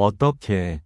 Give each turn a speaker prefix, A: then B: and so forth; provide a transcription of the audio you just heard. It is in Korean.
A: 어떻게,